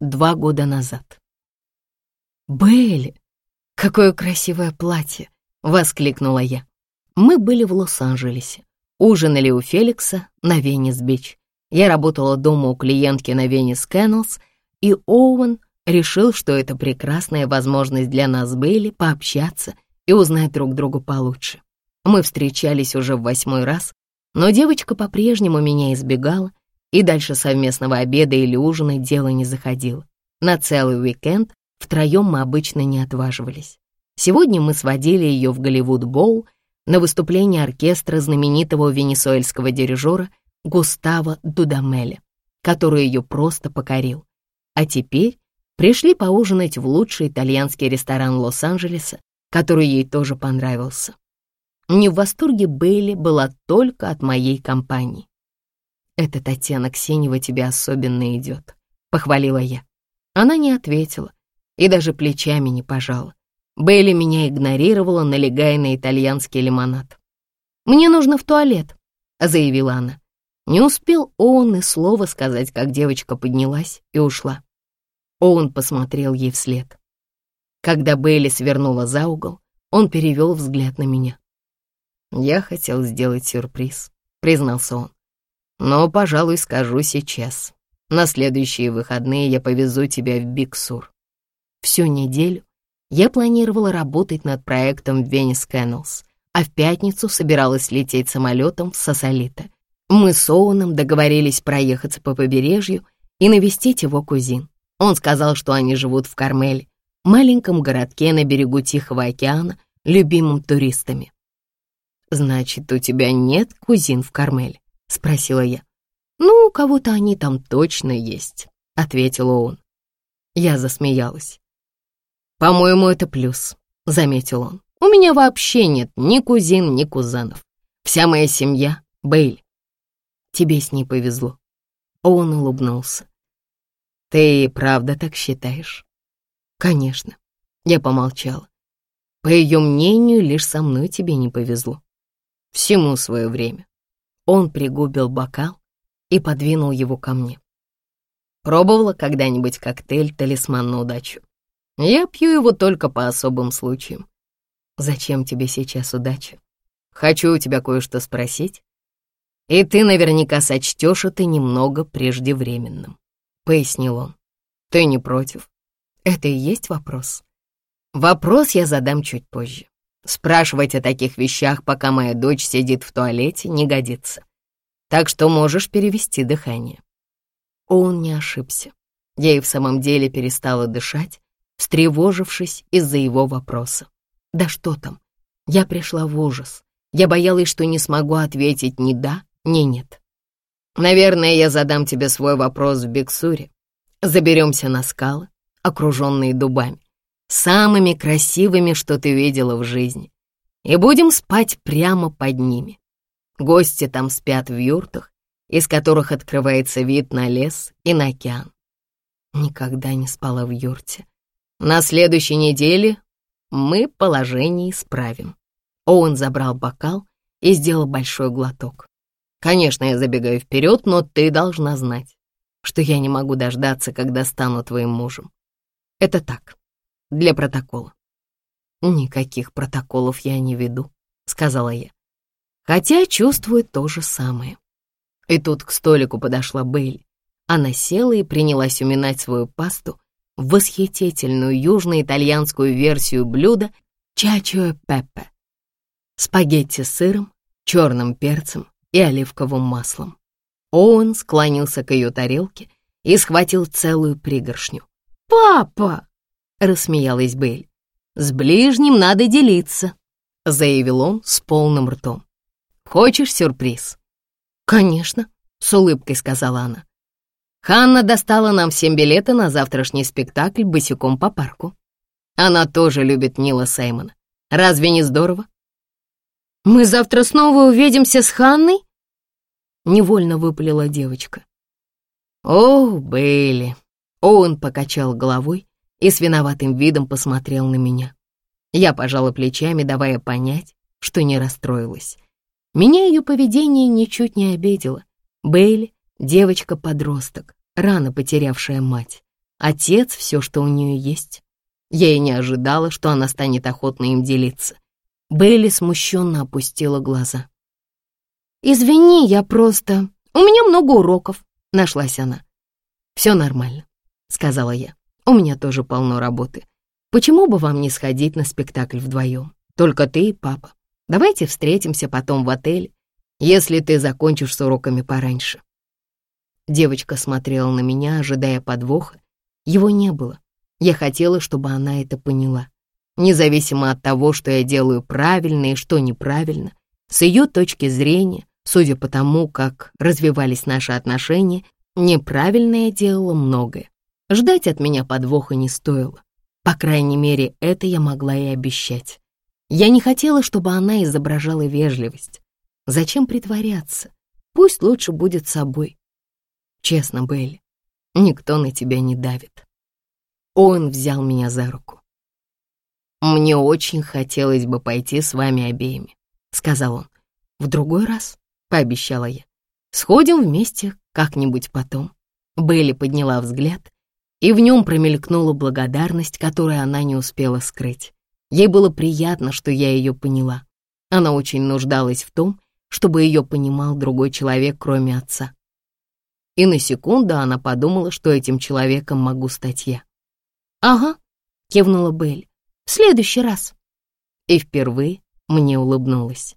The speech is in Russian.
два года назад. «Бейли, какое красивое платье!» — воскликнула я. Мы были в Лос-Анджелесе, ужинали у Феликса на Венес-Бич. Я работала дома у клиентки на Венес Кеннелс, и Оуэн решил, что это прекрасная возможность для нас были пообщаться и узнать друг друга получше. Мы встречались уже в восьмой раз, но девочка по-прежнему меня избегала, и дальше совместного обеда или ужина дело не заходило. На целый уикенд втроем мы обычно не отваживались. Сегодня мы сводили ее в Голливуд-боул на выступление оркестра знаменитого венесуэльского дирижера Густаво Дудамеля, который ее просто покорил. А теперь пришли поужинать в лучший итальянский ресторан Лос-Анджелеса, который ей тоже понравился. Не в восторге Бейли была только от моей компании. «Этот оттенок синего тебе особенно идет», — похвалила я. Она не ответила и даже плечами не пожала. Бейли меня игнорировала, налегая на итальянский лимонад. «Мне нужно в туалет», — заявила она. Не успел он и слова сказать, как девочка поднялась и ушла. Он посмотрел ей вслед. Когда Бейли свернула за угол, он перевел взгляд на меня. «Я хотел сделать сюрприз», — признался он. «Но, пожалуй, скажу сейчас. На следующие выходные я повезу тебя в Биксур. Всю неделю я планировала работать над проектом Венес Кеннелс, а в пятницу собиралась лететь самолетом в Сосолито. Мы с Оуэном договорились проехаться по побережью и навестить его кузин. Он сказал, что они живут в Кармеле, маленьком городке на берегу Тихого океана, любимым туристами. «Значит, у тебя нет кузин в Кармеле?» — спросила я. «Ну, у кого-то они там точно есть», — ответил он. Я засмеялась. «По-моему, это плюс», — заметил он. «У меня вообще нет ни кузин, ни кузанов. Вся моя семья — Бейли. Тебе с ней повезло». Он улыбнулся. «Ты правда так считаешь?» «Конечно». Я помолчала. «По ее мнению, лишь со мной тебе не повезло. Всему свое время». Он пригубил бокал и подвинул его ко мне. Пробовала когда-нибудь коктейль «Талисман на удачу»? Я пью его только по особым случаям. Зачем тебе сейчас удача? Хочу у тебя кое-что спросить. И ты наверняка сочтешь это немного преждевременным, — пояснил он. Ты не против? Это и есть вопрос. Вопрос я задам чуть позже. Спрашивать о таких вещах, пока моя дочь сидит в туалете, не годится. Так что можешь перевести дыхание. Он не ошибся. Я и в самом деле перестала дышать, встревожившись из-за его вопроса. Да что там? Я пришла в ужас. Я боялась, что не смогу ответить ни да, ни нет. Наверное, я задам тебе свой вопрос в Биксуре. Заберемся на скалы, окруженные дубами самыми красивыми, что ты видела в жизни, и будем спать прямо под ними. Гости там спят в юртах, из которых открывается вид на лес и на океан. Никогда не спала в юрте. На следующей неделе мы положение исправим. Оуэн забрал бокал и сделал большой глоток. Конечно, я забегаю вперед, но ты должна знать, что я не могу дождаться, когда стану твоим мужем. Это так, для протокола. «Никаких протоколов я не веду», — сказала я. Хотя чувствую то же самое. И тут к столику подошла Бейли. Она села и принялась уминать свою пасту, восхитительную южно-итальянскую версию блюда чачо пеппе. Спагетти с сыром, черным перцем и оливковым маслом. Оуэн склонился к ее тарелке и схватил целую пригоршню. «Папа!» — рассмеялась Бэль. «С ближним надо делиться», — заявил он с полным ртом. «Хочешь сюрприз?» «Конечно», — с улыбкой сказала она. Ханна достала нам всем билеты на завтрашний спектакль «Босиком по парку». Она тоже любит Нила Сеймона. Разве не здорово? «Мы завтра снова увидимся с Ханной?» Невольно выпалила девочка. «О, Бейли!» Оуэн покачал головой и с виноватым видом посмотрел на меня. Я пожала плечами, давая понять, что не расстроилась. Меня ее поведение ничуть не обидело. Бейли — девочка-подросток, рано потерявшая мать. отец — все, что у нее есть. Я и не ожидала, что она станет охотно им делиться. Бейли смущенно опустила глаза. «Извини, я просто... У меня много уроков», — нашлась она. «Все нормально», — сказала я. «У меня тоже полно работы. Почему бы вам не сходить на спектакль вдвоем? Только ты и папа. Давайте встретимся потом в отеле, если ты закончишь с уроками пораньше». Девочка смотрела на меня, ожидая подвоха. Его не было. Я хотела, чтобы она это поняла. Независимо от того, что я делаю правильно и что неправильно, с ее точки зрения, судя по тому, как развивались наши отношения, неправильно я делала многое. Ждать от меня подвоха не стоило. По крайней мере, это я могла и обещать. Я не хотела, чтобы она изображала вежливость. Зачем притворяться? Пусть лучше будет собой. Честно, Белли, никто на тебя не давит. Он взял меня за руку. «Мне очень хотелось бы пойти с вами обеими», — сказал он. «В другой раз», — пообещала я. «Сходим вместе как-нибудь потом». Белли подняла взгляд, и в нем промелькнула благодарность, которую она не успела скрыть. Ей было приятно, что я ее поняла. Она очень нуждалась в том, чтобы ее понимал другой человек, кроме отца. И на секунду она подумала, что этим человеком могу стать я. «Ага», — кивнула Белль, — «в следующий раз». И впервые мне улыбнулась.